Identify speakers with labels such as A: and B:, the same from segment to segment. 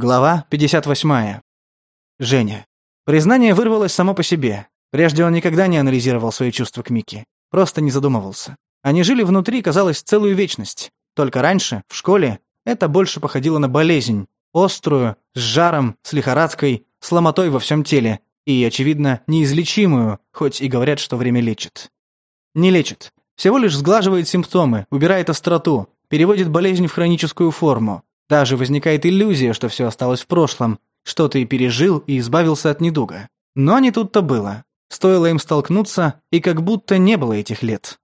A: Глава 58. Женя. Признание вырвалось само по себе. Прежде он никогда не анализировал свои чувства к Мике. Просто не задумывался. Они жили внутри, казалось, целую вечность. Только раньше, в школе, это больше походило на болезнь. Острую, с жаром, с лихорадкой, с ломотой во всем теле. И, очевидно, неизлечимую, хоть и говорят, что время лечит. Не лечит. Всего лишь сглаживает симптомы, убирает остроту, переводит болезнь в хроническую форму. Даже возникает иллюзия, что все осталось в прошлом, что ты пережил и избавился от недуга. Но не тут-то было. Стоило им столкнуться, и как будто не было этих лет.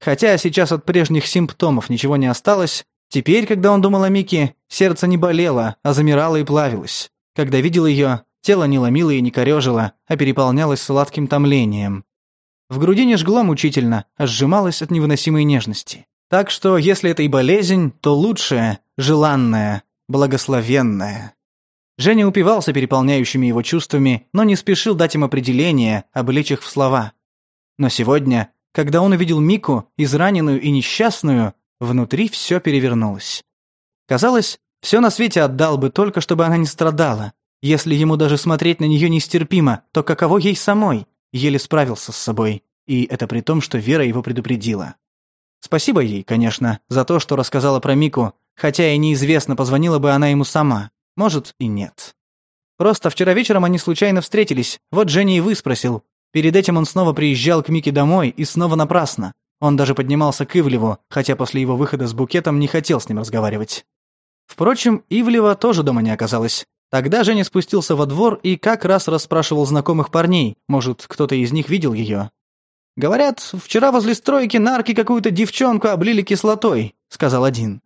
A: Хотя сейчас от прежних симптомов ничего не осталось, теперь, когда он думал о Мике, сердце не болело, а замирало и плавилось. Когда видел ее, тело не ломило и не корежило, а переполнялось сладким томлением. В груди не жгло мучительно, а сжималось от невыносимой нежности. Так что, если это и болезнь, то лучшая, желанная, благословенная. Женя упивался переполняющими его чувствами, но не спешил дать им определение, облечь их в слова. Но сегодня, когда он увидел Мику, израненную и несчастную, внутри все перевернулось. Казалось, все на свете отдал бы только, чтобы она не страдала. Если ему даже смотреть на нее нестерпимо, то каково ей самой? Еле справился с собой. И это при том, что Вера его предупредила. Спасибо ей, конечно, за то, что рассказала про Мику, хотя и неизвестно, позвонила бы она ему сама. Может, и нет. Просто вчера вечером они случайно встретились, вот Женя и выспросил. Перед этим он снова приезжал к Мике домой, и снова напрасно. Он даже поднимался к Ивлеву, хотя после его выхода с букетом не хотел с ним разговаривать. Впрочем, Ивлева тоже дома не оказалось. Тогда Женя спустился во двор и как раз расспрашивал знакомых парней, может, кто-то из них видел ее. «Говорят, вчера возле стройки нарки какую-то девчонку облили кислотой», — сказал один.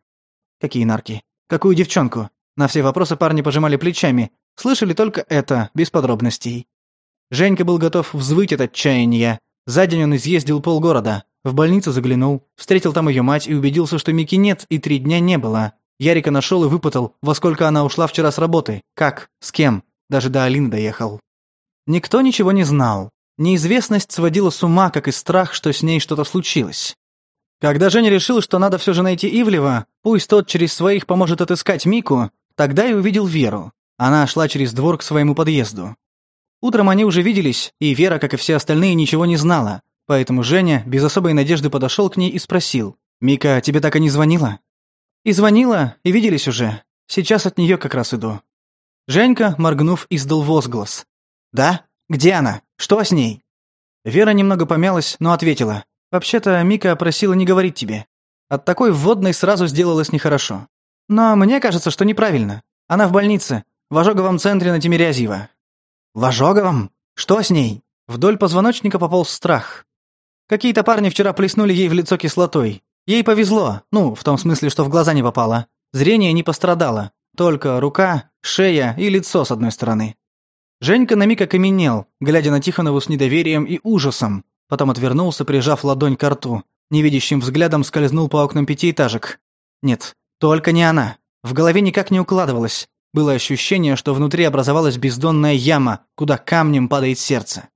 A: «Какие нарки? Какую девчонку?» На все вопросы парни пожимали плечами, слышали только это, без подробностей. Женька был готов взвыть от отчаяния. За день он изъездил полгорода, в больницу заглянул, встретил там ее мать и убедился, что Мики нет и три дня не было. Ярика нашел и выпытал, во сколько она ушла вчера с работы, как, с кем, даже до Алины доехал. Никто ничего не знал. Неизвестность сводила с ума, как и страх, что с ней что-то случилось. Когда Женя решил, что надо все же найти Ивлева, пусть тот через своих поможет отыскать Мику, тогда и увидел Веру. Она шла через двор к своему подъезду. Утром они уже виделись, и Вера, как и все остальные, ничего не знала, поэтому Женя без особой надежды подошел к ней и спросил. «Мика, тебе так и не звонила?» «И звонила, и виделись уже. Сейчас от нее как раз иду». Женька, моргнув, издал возглас. «Да?» «Где она? Что с ней?» Вера немного помялась, но ответила. «Вообще-то Мика просила не говорить тебе. От такой вводной сразу сделалось нехорошо. Но мне кажется, что неправильно. Она в больнице, в ожоговом центре на Тимирязева». «В ожоговом? Что с ней?» Вдоль позвоночника пополз страх. Какие-то парни вчера плеснули ей в лицо кислотой. Ей повезло, ну, в том смысле, что в глаза не попало. Зрение не пострадало, только рука, шея и лицо с одной стороны. Женька на миг окаменел, глядя на Тихонову с недоверием и ужасом, потом отвернулся, прижав ладонь к рту. Невидящим взглядом скользнул по окнам пятиэтажек. Нет, только не она. В голове никак не укладывалось. Было ощущение, что внутри образовалась бездонная яма, куда камнем падает сердце.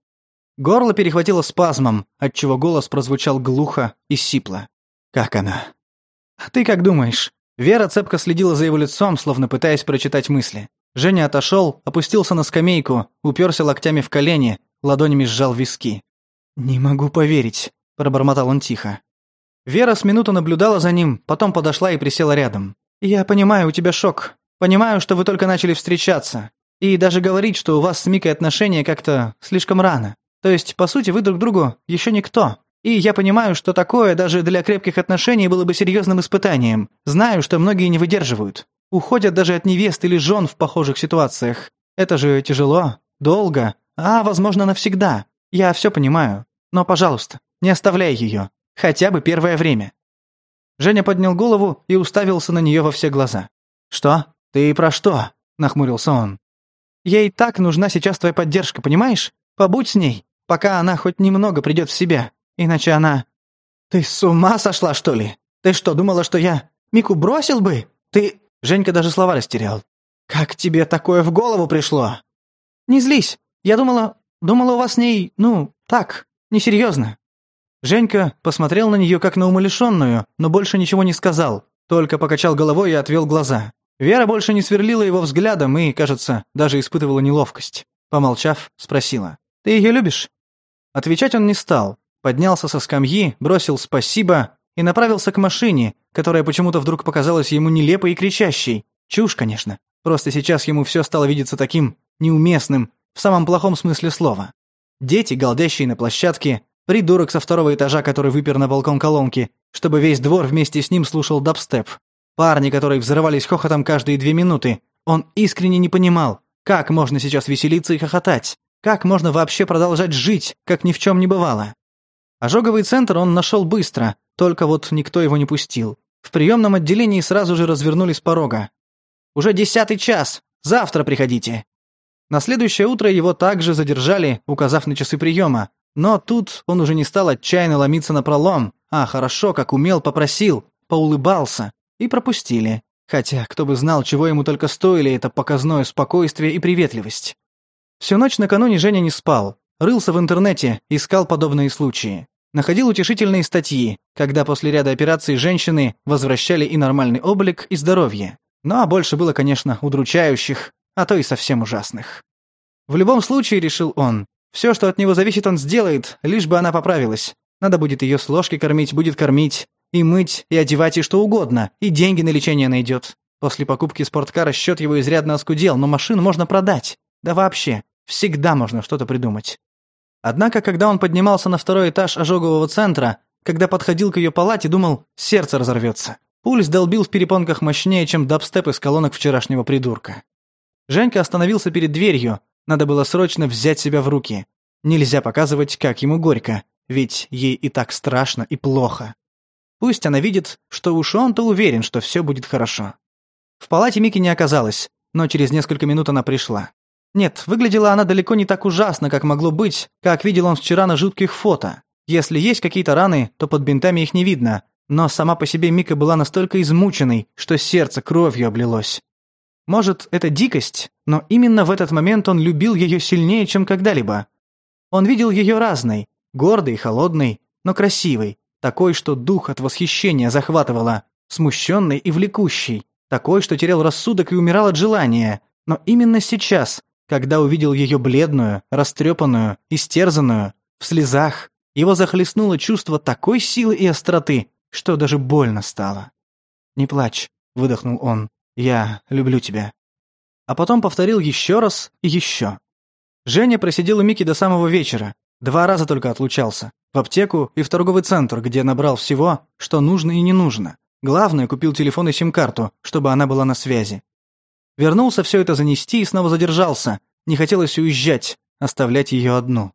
A: Горло перехватило спазмом, отчего голос прозвучал глухо и сипло. «Как она?» «А ты как думаешь?» Вера цепко следила за его лицом, словно пытаясь прочитать мысли. Женя отошел, опустился на скамейку, уперся локтями в колени, ладонями сжал виски. «Не могу поверить», – пробормотал он тихо. Вера с минуту наблюдала за ним, потом подошла и присела рядом. «Я понимаю, у тебя шок. Понимаю, что вы только начали встречаться. И даже говорить, что у вас с Микой отношения как-то слишком рано. То есть, по сути, вы друг другу еще никто. И я понимаю, что такое даже для крепких отношений было бы серьезным испытанием. Знаю, что многие не выдерживают. Уходят даже от невест или жен в похожих ситуациях. Это же тяжело, долго, а, возможно, навсегда. Я все понимаю. Но, пожалуйста, не оставляй ее. Хотя бы первое время». Женя поднял голову и уставился на нее во все глаза. «Что? Ты про что?» – нахмурился он. «Ей так нужна сейчас твоя поддержка, понимаешь? Побудь с ней, пока она хоть немного придет в себя. Иначе она...» «Ты с ума сошла, что ли? Ты что, думала, что я Мику бросил бы? Ты...» Женька даже слова растерял. «Как тебе такое в голову пришло?» «Не злись. Я думала... Думала, у вас с ней... Ну, так, несерьезно». Женька посмотрел на нее как на умалишенную, но больше ничего не сказал, только покачал головой и отвел глаза. Вера больше не сверлила его взглядом и, кажется, даже испытывала неловкость. Помолчав, спросила. «Ты ее любишь?» Отвечать он не стал. Поднялся со скамьи, бросил «спасибо», и направился к машине, которая почему-то вдруг показалась ему нелепой и кричащей. Чушь, конечно. Просто сейчас ему все стало видеться таким неуместным, в самом плохом смысле слова. Дети, голдящие на площадке, придурок со второго этажа, который выпер на балкон колонки, чтобы весь двор вместе с ним слушал дабстеп. Парни, которые взрывались хохотом каждые две минуты. Он искренне не понимал, как можно сейчас веселиться и хохотать, как можно вообще продолжать жить, как ни в чем не бывало. Ожоговый центр он нашел быстро, только вот никто его не пустил. В приемном отделении сразу же развернули с порога. «Уже десятый час! Завтра приходите!» На следующее утро его также задержали, указав на часы приема. Но тут он уже не стал отчаянно ломиться на пролом, а хорошо, как умел, попросил, поулыбался, и пропустили. Хотя, кто бы знал, чего ему только стоили это показное спокойствие и приветливость. Всю ночь накануне Женя не спал, рылся в интернете, искал подобные случаи находил утешительные статьи, когда после ряда операций женщины возвращали и нормальный облик, и здоровье. Ну а больше было, конечно, удручающих, а то и совсем ужасных. В любом случае, решил он, все, что от него зависит, он сделает, лишь бы она поправилась. Надо будет ее с ложки кормить, будет кормить, и мыть, и одевать, и что угодно, и деньги на лечение найдет. После покупки спорткара счет его изрядно оскудел, но машину можно продать. Да вообще, всегда можно что-то придумать. Однако, когда он поднимался на второй этаж ожогового центра, когда подходил к ее палате, думал, сердце разорвется. Пульс долбил в перепонках мощнее, чем дабстеп из колонок вчерашнего придурка. Женька остановился перед дверью, надо было срочно взять себя в руки. Нельзя показывать, как ему горько, ведь ей и так страшно и плохо. Пусть она видит, что уж он-то уверен, что все будет хорошо. В палате Мики не оказалось, но через несколько минут она пришла. Нет, выглядела она далеко не так ужасно, как могло быть, как видел он вчера на жутких фото. Если есть какие-то раны, то под бинтами их не видно, но сама по себе Мика была настолько измученной, что сердце кровью облилось. Может, это дикость, но именно в этот момент он любил ее сильнее, чем когда-либо. Он видел ее разной, гордой, холодной, но красивой, такой, что дух от восхищения захватывало, смущенной и влекущей, такой, что терял рассудок и умирал от желания. Но именно сейчас, когда увидел ее бледную, растрепанную, истерзанную, в слезах, его захлестнуло чувство такой силы и остроты, что даже больно стало. «Не плачь», — выдохнул он, — «я люблю тебя». А потом повторил еще раз и еще. Женя просидел у Мики до самого вечера, два раза только отлучался, в аптеку и в торговый центр, где набрал всего, что нужно и не нужно. Главное, купил телефон и сим-карту, чтобы она была на связи. Вернулся все это занести и снова задержался. Не хотелось уезжать, оставлять ее одну.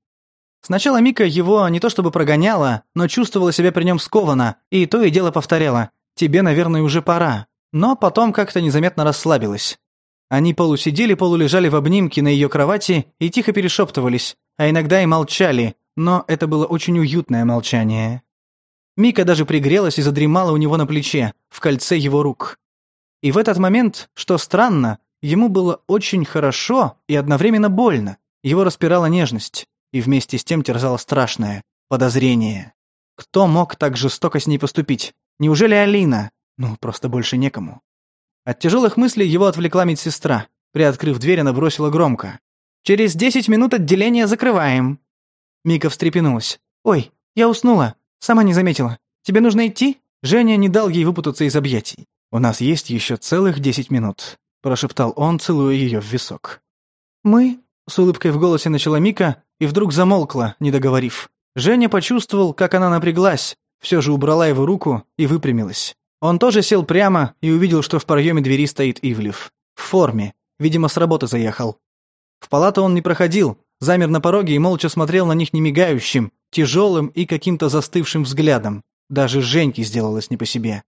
A: Сначала Мика его не то чтобы прогоняла, но чувствовала себя при нем скованно, и то и дело повторяла «Тебе, наверное, уже пора». Но потом как-то незаметно расслабилась. Они полусидели, полулежали в обнимке на ее кровати и тихо перешептывались, а иногда и молчали, но это было очень уютное молчание. Мика даже пригрелась и задремала у него на плече, в кольце его рук. И в этот момент, что странно, ему было очень хорошо и одновременно больно. Его распирала нежность, и вместе с тем терзало страшное подозрение. Кто мог так жестоко с ней поступить? Неужели Алина? Ну, просто больше некому. От тяжелых мыслей его отвлекла медсестра. Приоткрыв дверь, она бросила громко. «Через десять минут отделение закрываем». Мика встрепенулась. «Ой, я уснула. Сама не заметила. Тебе нужно идти?» Женя не дал ей выпутаться из объятий. «У нас есть еще целых десять минут», — прошептал он, целуя ее в висок. «Мы?» — с улыбкой в голосе начала Мика и вдруг замолкла, не договорив. Женя почувствовал, как она напряглась, все же убрала его руку и выпрямилась. Он тоже сел прямо и увидел, что в проеме двери стоит Ивлев. В форме. Видимо, с работы заехал. В палату он не проходил, замер на пороге и молча смотрел на них немигающим, тяжелым и каким-то застывшим взглядом. Даже Женьке сделалось не по себе.